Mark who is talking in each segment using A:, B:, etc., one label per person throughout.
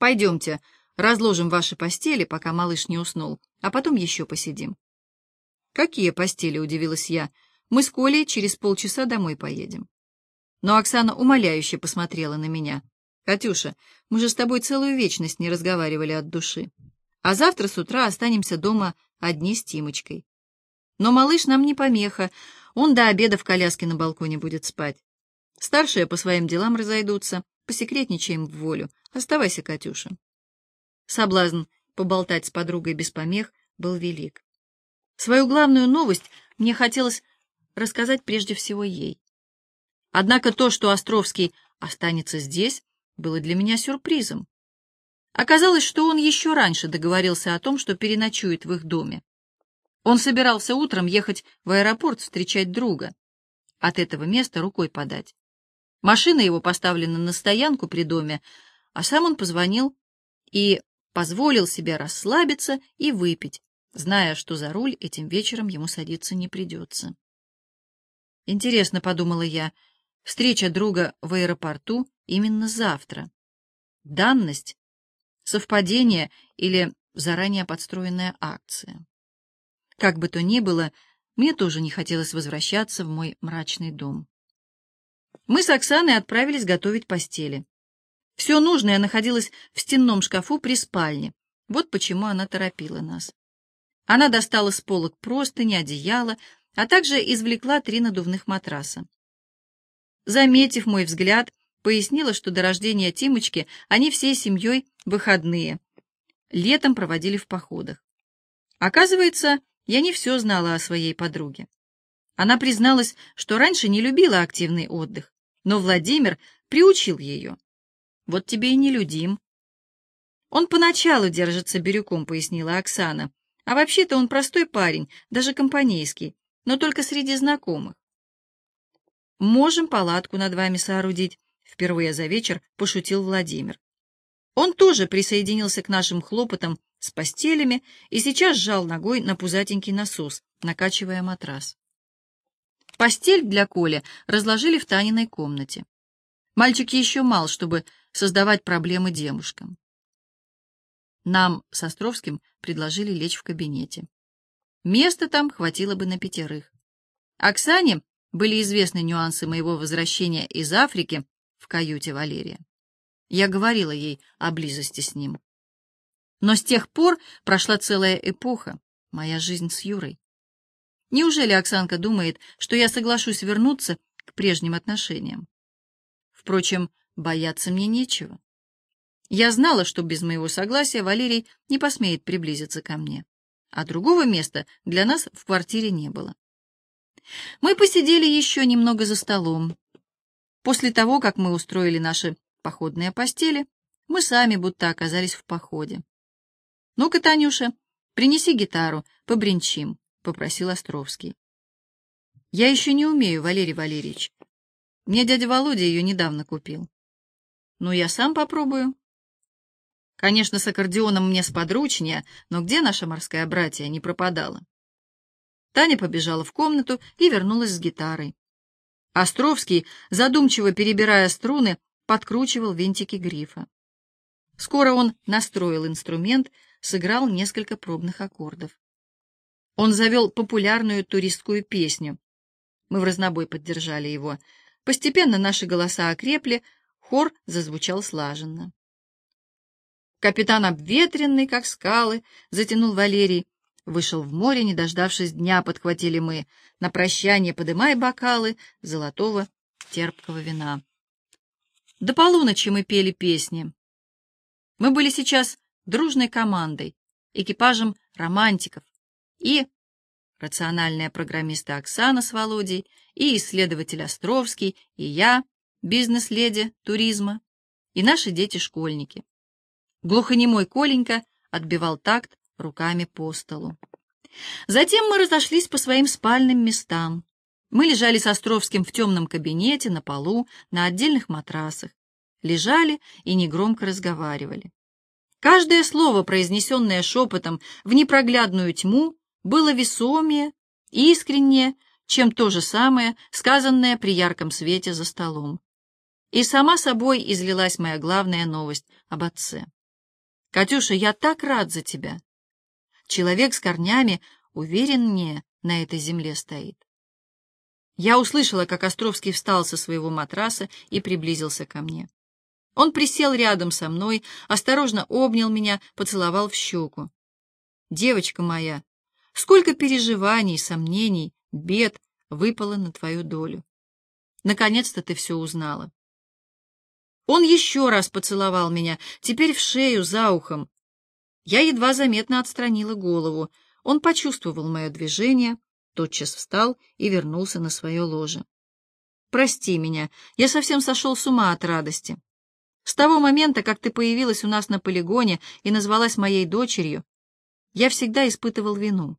A: Пойдемте, разложим ваши постели, пока малыш не уснул, а потом еще посидим. Какие постели, удивилась я. Мы с Колей через полчаса домой поедем. Но Оксана умоляюще посмотрела на меня. «Катюша, мы же с тобой целую вечность не разговаривали от души. А завтра с утра останемся дома одни с Тимочкой. Но малыш нам не помеха, он до обеда в коляске на балконе будет спать. Старшие по своим делам разойдутся, посекретничаем в волю. Оставайся, Катюша». Соблазн поболтать с подругой без помех был велик. Свою главную новость мне хотелось рассказать прежде всего ей. Однако то, что Островский останется здесь, было для меня сюрпризом. Оказалось, что он еще раньше договорился о том, что переночует в их доме. Он собирался утром ехать в аэропорт встречать друга. От этого места рукой подать. Машина его поставлена на стоянку при доме, а сам он позвонил и позволил себе расслабиться и выпить, зная, что за руль этим вечером ему садиться не придется. Интересно, — подумала я, — Встреча друга в аэропорту именно завтра. Данность, совпадение или заранее подстроенная акция. Как бы то ни было, мне тоже не хотелось возвращаться в мой мрачный дом. Мы с Оксаной отправились готовить постели. Все нужное находилось в стенном шкафу при спальне. Вот почему она торопила нас. Она достала с полок простыни, одеяло, а также извлекла три надувных матраса. Заметив мой взгляд, пояснила, что до рождения Тимочки они всей семьей выходные. Летом проводили в походах. Оказывается, я не все знала о своей подруге. Она призналась, что раньше не любила активный отдых, но Владимир приучил ее. Вот тебе и не людим. Он поначалу держится бирюком, пояснила Оксана. А вообще-то он простой парень, даже компанейский, но только среди знакомых. Можем палатку над вами соорудить, впервые за вечер пошутил Владимир. Он тоже присоединился к нашим хлопотам с постелями и сейчас сжал ногой на пузатенький насос, накачивая матрас. Постель для Коли разложили в Таниной комнате. Мальчик еще мал, чтобы создавать проблемы девушкам. Нам с Островским предложили лечь в кабинете. Места там хватило бы на пятерых. Оксане были известны нюансы моего возвращения из Африки в каюте Валерия. Я говорила ей о близости с ним. Но с тех пор прошла целая эпоха, моя жизнь с Юрой. Неужели Оксанка думает, что я соглашусь вернуться к прежним отношениям? Впрочем, бояться мне нечего. Я знала, что без моего согласия Валерий не посмеет приблизиться ко мне, а другого места для нас в квартире не было. Мы посидели еще немного за столом. После того, как мы устроили наши походные постели, мы сами будто оказались в походе. «Ну-ка, Танюша, принеси гитару, побренчим», — попросил Островский. «Я еще не умею, Валерий Валерьевич. Мне дядя Володя ее недавно купил». «Ну, я сам попробую». Конечно, с аккордеоном мне сподручнее, но где наша морская братья не пропадала? Таня побежала в комнату и вернулась с гитарой. Островский, задумчиво перебирая струны, подкручивал винтики грифа. Скоро он настроил инструмент, сыграл несколько пробных аккордов. Он завел популярную туристскую песню. Мы в разнобой поддержали его. Постепенно наши голоса окрепли, хор зазвучал слаженно. Капитан обветренный, как скалы, затянул Валерий, Вышел в море, не дождавшись дня, подхватили мы. На прощание подымай бокалы золотого терпкого вина. До полуночи мы пели песни. Мы были сейчас дружной командой, экипажем романтиков и рациональная программиста Оксана с Володей, и исследователь Островский, и я, бизнес-леди туризма, и наши дети-школьники. Глухонемой Коленька отбивал такт руками по столу. Затем мы разошлись по своим спальным местам. Мы лежали с Островским в темном кабинете, на полу, на отдельных матрасах. Лежали и негромко разговаривали. Каждое слово, произнесенное шепотом в непроглядную тьму, было весомее, искреннее, чем то же самое, сказанное при ярком свете за столом. И сама собой излилась моя главная новость об отце. Катюша, я так рад за тебя. Человек с корнями увереннее на этой земле стоит. Я услышала, как Островский встал со своего матраса и приблизился ко мне. Он присел рядом со мной, осторожно обнял меня, поцеловал в щеку. «Девочка моя, сколько переживаний, сомнений, бед выпало на твою долю. Наконец-то ты все узнала». Он еще раз поцеловал меня, теперь в шею, за ухом. Я едва заметно отстранила голову. Он почувствовал мое движение, тотчас встал и вернулся на свое ложе. «Прости меня, я совсем сошел с ума от радости. С того момента, как ты появилась у нас на полигоне и назвалась моей дочерью, я всегда испытывал вину,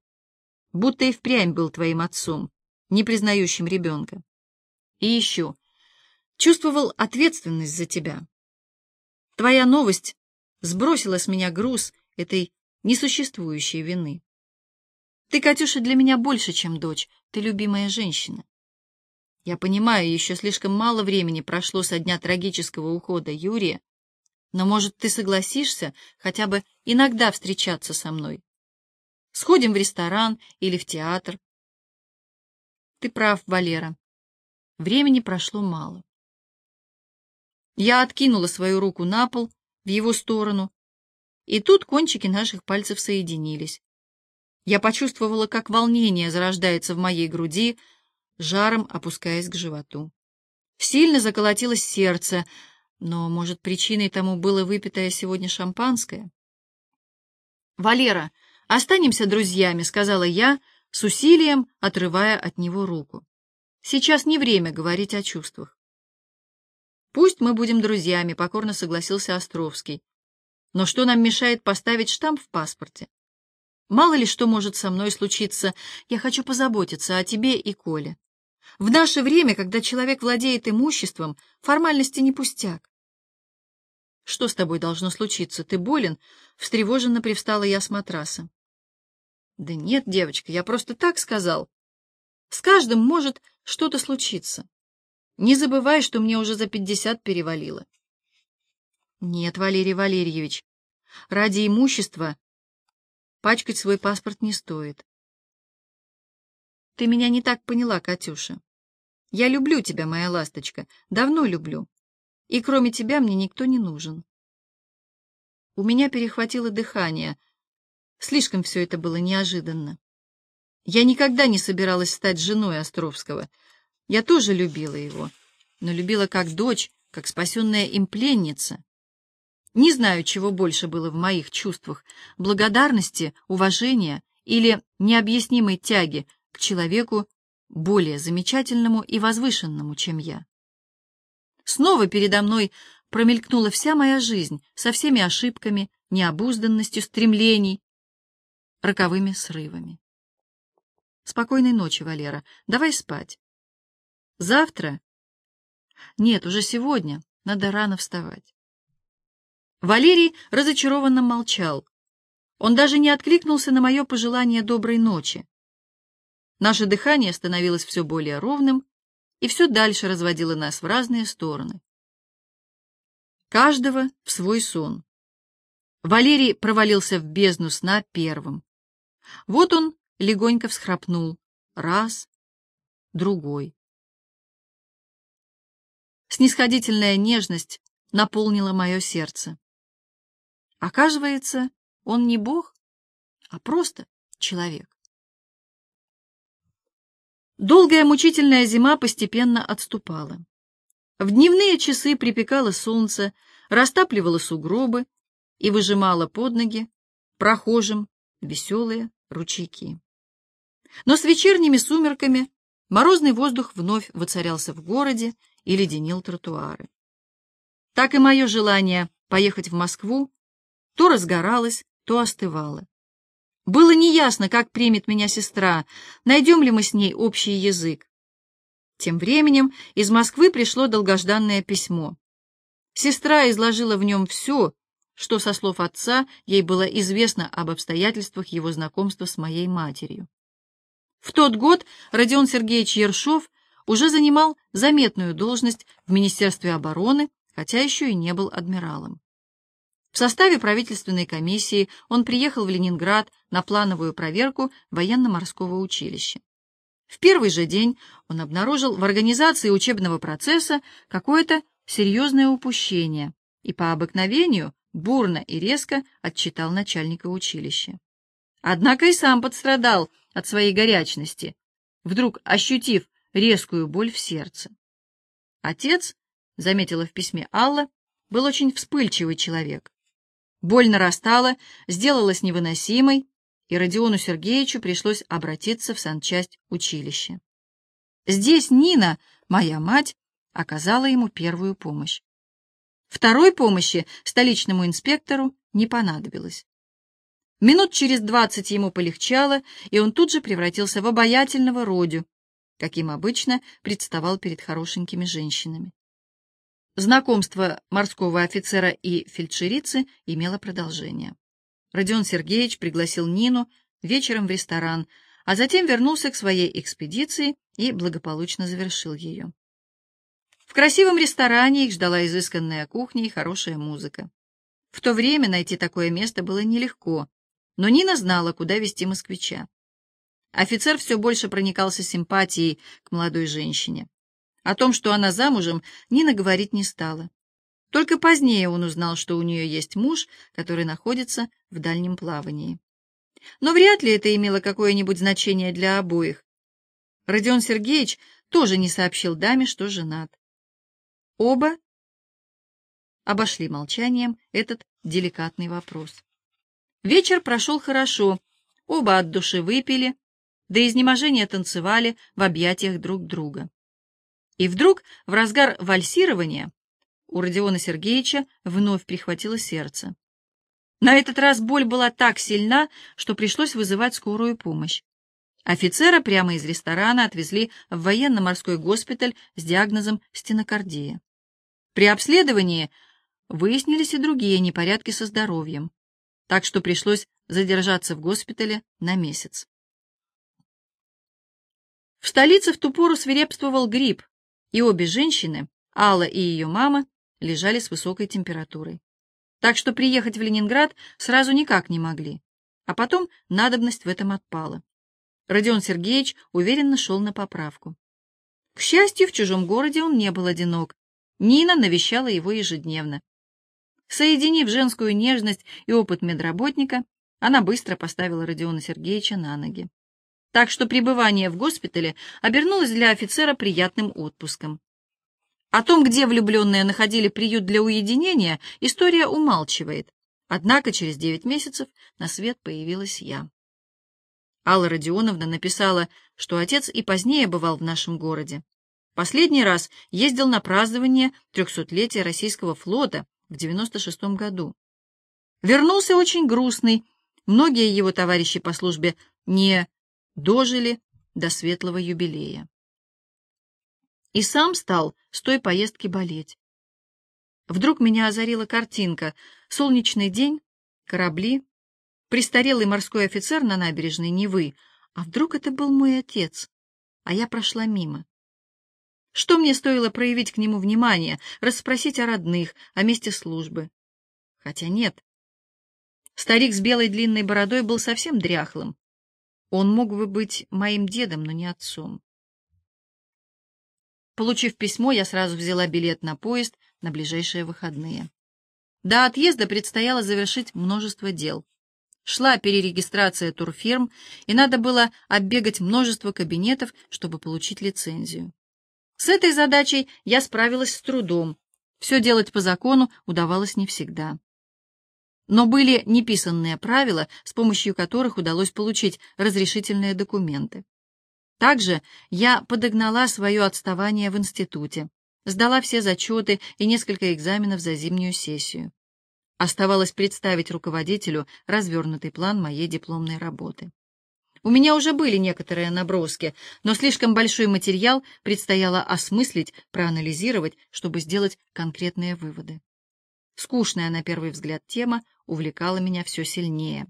A: будто и впрямь был твоим отцом, не признающим ребенка. И еще, чувствовал ответственность за тебя. Твоя новость сбросила с меня груз этой несуществующей вины. Ты, Катюша, для меня больше, чем дочь, ты любимая женщина. Я понимаю, еще слишком мало времени прошло со дня трагического ухода Юрия, но, может, ты согласишься хотя бы иногда встречаться со мной? Сходим в ресторан или в театр. Ты прав, Валера. Времени прошло мало. Я откинула свою руку на пол в его сторону, и тут кончики наших пальцев соединились. Я почувствовала, как волнение зарождается в моей груди, жаром опускаясь к животу. Сильно заколотилось сердце, но, может, причиной тому было выпитое сегодня шампанское? «Валера, останемся друзьями», — сказала я, с усилием отрывая от него руку. «Сейчас не время говорить о чувствах. «Пусть мы будем друзьями», — покорно согласился Островский. «Но что нам мешает поставить штамп в паспорте? Мало ли что может со мной случиться, я хочу позаботиться о тебе и Коле. В наше время, когда человек владеет имуществом, формальности не пустяк. Что с тобой должно случиться? Ты болен? Встревоженно привстала я с матраса. Да нет, девочка, я просто так сказал. С каждым может что-то случиться. Не забывай, что мне уже за пятьдесят перевалило. Нет, Валерий Валерьевич, ради имущества пачкать свой паспорт не стоит. Ты меня не так поняла, Катюша. Я люблю тебя, моя ласточка, давно люблю. И кроме тебя мне никто не нужен. У меня перехватило дыхание. Слишком все это было неожиданно. Я никогда не собиралась стать женой Островского — я тоже любила его, но любила как дочь, как спасенная им пленница. Не знаю, чего больше было в моих чувствах — благодарности, уважения или необъяснимой тяги к человеку более замечательному и возвышенному, чем я. Снова передо мной промелькнула вся моя жизнь со всеми ошибками, необузданностью стремлений, роковыми срывами. Спокойной ночи, Валера. Давай спать. Завтра? Нет, уже сегодня. Надо рано вставать. Валерий разочарованно молчал. Он даже не откликнулся на мое пожелание доброй ночи. Наше дыхание становилось все более ровным и все дальше разводило нас в разные стороны. Каждого в свой сон. Валерий провалился в бездну сна первым. Вот он легонько всхрапнул. Раз, другой. Снисходительная нежность наполнила мое сердце. Оказывается, он не Бог, а просто человек. Долгая мучительная зима постепенно отступала. В дневные часы припекало солнце, растапливало сугробы и выжимало под ноги прохожим веселые ручейки. Но с вечерними сумерками морозный воздух вновь воцарялся в городе, и леденил тротуары. Так и мое желание поехать в Москву то разгоралось, то остывало. Было неясно, как примет меня сестра, найдем ли мы с ней общий язык. Тем временем из Москвы пришло долгожданное письмо. Сестра изложила в нем все, что, со слов отца, ей было известно об обстоятельствах его знакомства с моей матерью. В тот год Родион Сергеевич Ершов уже занимал заметную должность в Министерстве обороны, хотя еще и не был адмиралом. В составе правительственной комиссии он приехал в Ленинград на плановую проверку военно-морского училища. В первый же день он обнаружил в организации учебного процесса какое-то серьезное упущение и по обыкновению бурно и резко отчитал начальника училища. Однако и сам подстрадал от своей горячности, вдруг ощутив резкую боль в сердце. Отец, заметила в письме Алла, был очень вспыльчивый человек. Боль нарастала, сделалась невыносимой, и Родиону Сергеевичу пришлось обратиться в санчасть училища. Здесь Нина, моя мать, оказала ему первую помощь. Второй помощи столичному инспектору не понадобилось. Минут через двадцать ему полегчало, и он тут же превратился в обаятельного Родю, каким обычно представал перед хорошенькими женщинами. Знакомство морского офицера и фельдшерицы имело продолжение. Родион Сергеевич пригласил Нину вечером в ресторан, а затем вернулся к своей экспедиции и благополучно завершил ее. В красивом ресторане их ждала изысканная кухня и хорошая музыка. В то время найти такое место было нелегко, но Нина знала, куда вести москвича. Офицер все больше проникался симпатией к молодой женщине. О том, что она замужем, Нина говорить не стала. Только позднее он узнал, что у нее есть муж, который находится в дальнем плавании. Но вряд ли это имело какое-нибудь значение для обоих. Родион Сергеевич тоже не сообщил даме, что женат. Оба обошли молчанием этот деликатный вопрос. Вечер прошел хорошо, оба от души выпили, до изнеможения танцевали в объятиях друг друга. И вдруг, в разгар вальсирования, у Родиона Сергеевича вновь прихватило сердце. На этот раз боль была так сильна, что пришлось вызывать скорую помощь. Офицера прямо из ресторана отвезли в военно-морской госпиталь с диагнозом стенокардия. При обследовании выяснились и другие непорядки со здоровьем, так что пришлось задержаться в госпитале на месяц. В столице в ту пору свирепствовал грипп, и обе женщины, Алла и ее мама, лежали с высокой температурой. Так что приехать в Ленинград сразу никак не могли, а потом надобность в этом отпала. Родион Сергеевич уверенно шел на поправку. К счастью, в чужом городе он не был одинок. Нина навещала его ежедневно. Соединив женскую нежность и опыт медработника, она быстро поставила Родиона Сергеевича на ноги так что пребывание в госпитале обернулось для офицера приятным отпуском. О том, где влюбленные находили приют для уединения, история умалчивает. Однако через девять месяцев на свет появилась я. Алла Родионовна написала, что отец и позднее бывал в нашем городе. Последний раз ездил на празднование трехсотлетия российского флота в 96 году. Вернулся очень грустный, многие его товарищи по службе не дожили до светлого юбилея. И сам стал с той поездки болеть. Вдруг меня озарила картинка. Солнечный день, корабли, престарелый морской офицер на набережной Невы. А вдруг это был мой отец, а я прошла мимо? Что мне стоило проявить к нему внимание, расспросить о родных, о месте службы? Хотя нет. Старик с белой длинной бородой был совсем дряхлым. Он мог бы быть моим дедом, но не отцом. Получив письмо, я сразу взяла билет на поезд на ближайшие выходные. До отъезда предстояло завершить множество дел. Шла перерегистрация турфирм, и надо было оббегать множество кабинетов, чтобы получить лицензию. С этой задачей я справилась с трудом. Все делать по закону удавалось не всегда. Но были неписанные правила, с помощью которых удалось получить разрешительные документы. Также я подогнала свое отставание в институте, сдала все зачеты и несколько экзаменов за зимнюю сессию. Оставалось представить руководителю развернутый план моей дипломной работы. У меня уже были некоторые наброски, но слишком большой материал предстояло осмыслить, проанализировать, чтобы сделать конкретные выводы. Скучная на первый взгляд тема увлекала меня все сильнее.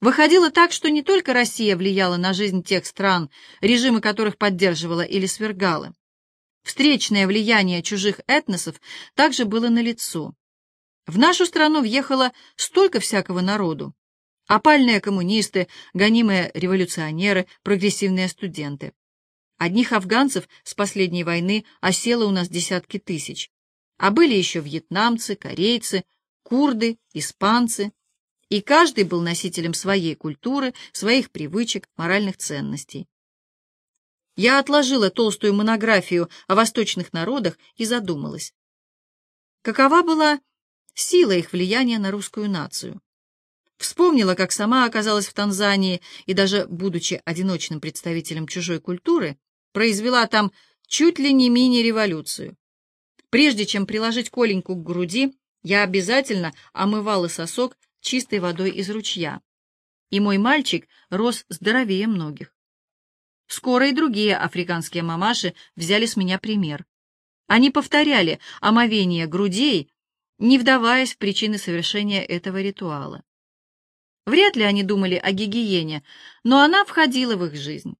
A: Выходило так, что не только Россия влияла на жизнь тех стран, режимы которых поддерживала или свергала. Встречное влияние чужих этносов также было налицо. В нашу страну въехало столько всякого народу. Опальные коммунисты, гонимые революционеры, прогрессивные студенты. Одних афганцев с последней войны осело у нас десятки тысяч. А были еще вьетнамцы, корейцы, курды, испанцы. И каждый был носителем своей культуры, своих привычек, моральных ценностей. Я отложила толстую монографию о восточных народах и задумалась. Какова была сила их влияния на русскую нацию? Вспомнила, как сама оказалась в Танзании и даже, будучи одиночным представителем чужой культуры, произвела там чуть ли не мини-революцию. Прежде чем приложить Коленьку к груди, я обязательно омывала сосок чистой водой из ручья. И мой мальчик рос здоровее многих. Скоро и другие африканские мамаши взяли с меня пример. Они повторяли омовение грудей, не вдаваясь в причины совершения этого ритуала. Вряд ли они думали о гигиене, но она входила в их жизнь.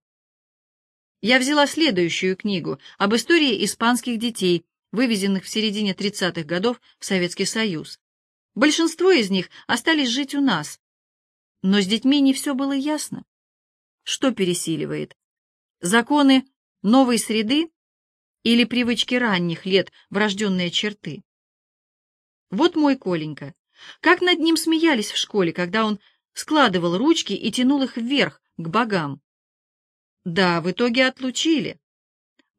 A: Я взяла следующую книгу об истории испанских детей, вывезенных в середине 30-х годов в Советский Союз. Большинство из них остались жить у нас. Но с детьми не все было ясно. Что пересиливает? Законы новой среды или привычки ранних лет, врожденные черты? Вот мой Коленька. Как над ним смеялись в школе, когда он складывал ручки и тянул их вверх, к богам. Да, в итоге отлучили.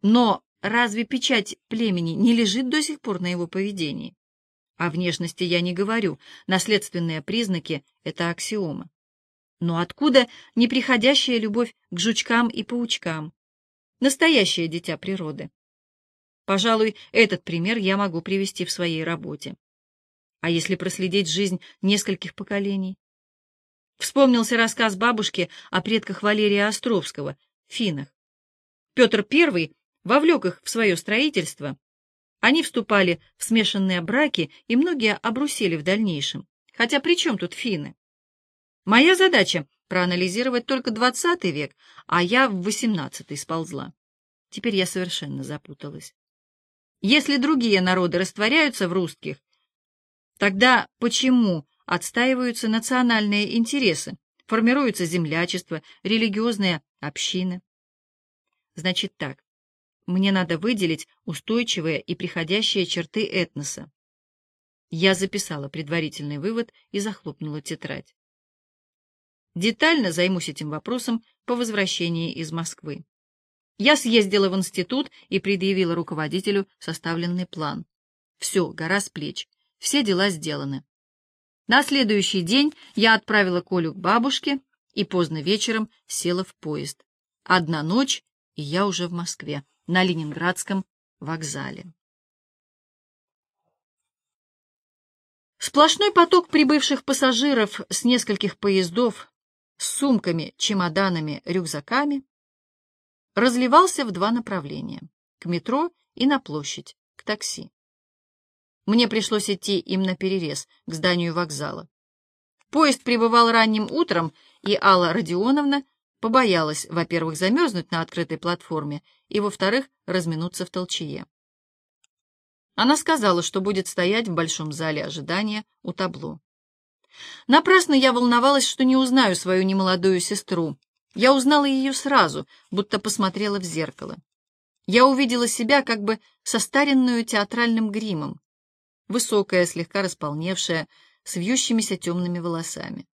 A: Но разве печать племени не лежит до сих пор на его поведении? О внешности я не говорю, наследственные признаки — это аксиома. Но откуда неприходящая любовь к жучкам и паучкам? Настоящее дитя природы. Пожалуй, этот пример я могу привести в своей работе. А если проследить жизнь нескольких поколений? Вспомнился рассказ бабушки о предках Валерия Островского, финнах. Петр I вовлек их в свое строительство. Они вступали в смешанные браки, и многие обрусели в дальнейшем. Хотя при чем тут финны? Моя задача — проанализировать только двадцатый век, а я в восемнадцатый сползла. Теперь я совершенно запуталась. Если другие народы растворяются в русских, тогда почему отстаиваются национальные интересы, формируется землячество, религиозные общины. Значит так, мне надо выделить устойчивые и приходящие черты этноса. Я записала предварительный вывод и захлопнула тетрадь. Детально займусь этим вопросом по возвращении из Москвы. Я съездила в институт и предъявила руководителю составленный план. Все, гора с плеч, все дела сделаны. На следующий день я отправила Колю к бабушке и поздно вечером села в поезд. Одна ночь, и я уже в Москве, на Ленинградском вокзале. Сплошной поток прибывших пассажиров с нескольких поездов с сумками, чемоданами, рюкзаками разливался в два направления — к метро и на площадь, к такси. Мне пришлось идти им на перерез к зданию вокзала. Поезд прибывал ранним утром, и Алла Родионовна побоялась, во-первых, замерзнуть на открытой платформе, и, во-вторых, разминуться в толчее. Она сказала, что будет стоять в большом зале ожидания у табло. Напрасно я волновалась, что не узнаю свою немолодую сестру. Я узнала ее сразу, будто посмотрела в зеркало. Я увидела себя как бы состаренную театральным гримом, высокая, слегка располневшая, с вьющимися темными волосами.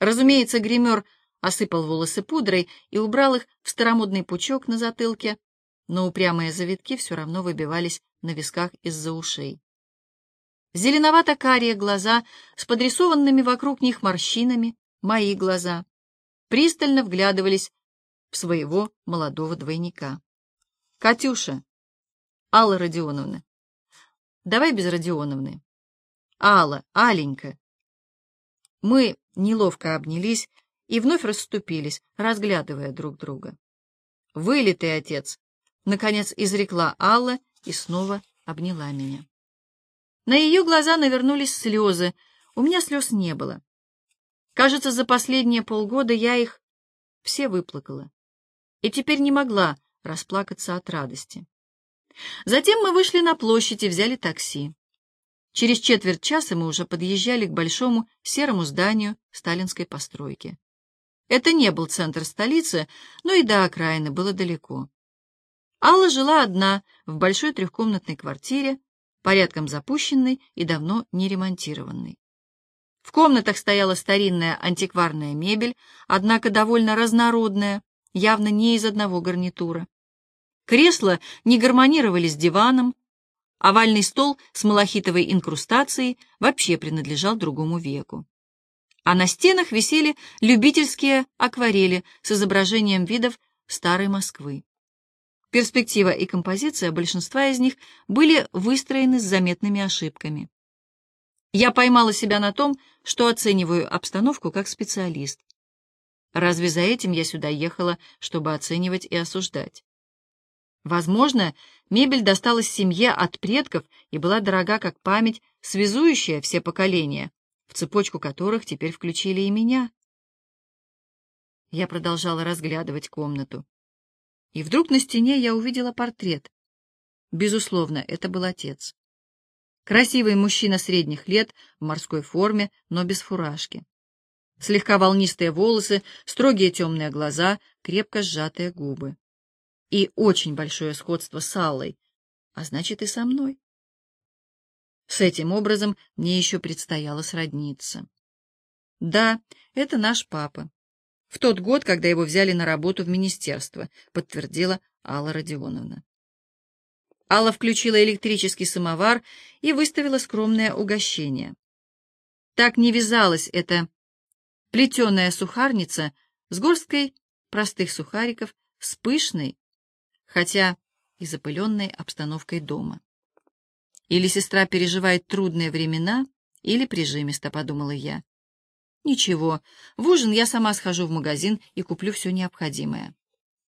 A: Разумеется, гример осыпал волосы пудрой и убрал их в старомодный пучок на затылке, но упрямые завитки все равно выбивались на висках из-за ушей. Зеленовато-карие глаза с подрисованными вокруг них морщинами, мои глаза, пристально вглядывались в своего молодого двойника. «Катюша!» «Алла Родионовна!» «Давай без Родионовны!» «Алла! Аленька!» Мы неловко обнялись и вновь расступились, разглядывая друг друга. «Вылитый отец!» — наконец изрекла Алла и снова обняла меня. На ее глаза навернулись слезы. У меня слез не было. Кажется, за последние полгода я их все выплакала. И теперь не могла расплакаться от радости. Затем мы вышли на площадь и взяли такси. Через четверть часа мы уже подъезжали к большому серому зданию сталинской постройки. Это не был центр столицы, но и до окраины было далеко. Алла жила одна в большой трехкомнатной квартире, порядком запущенной и давно не ремонтированной. В комнатах стояла старинная антикварная мебель, однако довольно разнородная, явно не из одного гарнитура. Кресла не гармонировали с диваном, овальный стол с малахитовой инкрустацией вообще принадлежал другому веку. А на стенах висели любительские акварели с изображением видов старой Москвы. Перспектива и композиция большинства из них были выстроены с заметными ошибками. Я поймала себя на том, что оцениваю обстановку как специалист. Разве за этим я сюда ехала, чтобы оценивать и осуждать? Возможно, мебель досталась семье от предков и была дорога как память, связующая все поколения, в цепочку которых теперь включили и меня. Я продолжала разглядывать комнату. И вдруг на стене я увидела портрет. Безусловно, это был отец. Красивый мужчина средних лет, в морской форме, но без фуражки. Слегка волнистые волосы, строгие темные глаза, крепко сжатые губы. И очень большое сходство с Аллой, а значит и со мной. С этим образом мне еще предстояло сродниться. Да, это наш папа. В тот год, когда его взяли на работу в министерство, подтвердила Алла Родионовна. Алла включила электрический самовар и выставила скромное угощение. Так не вязалась эта плетеная сухарница с горсткой простых сухариков, с пышной, хотя и запыленной обстановкой дома. Или сестра переживает трудные времена, или прижимисто, подумала я. Ничего, в ужин я сама схожу в магазин и куплю все необходимое.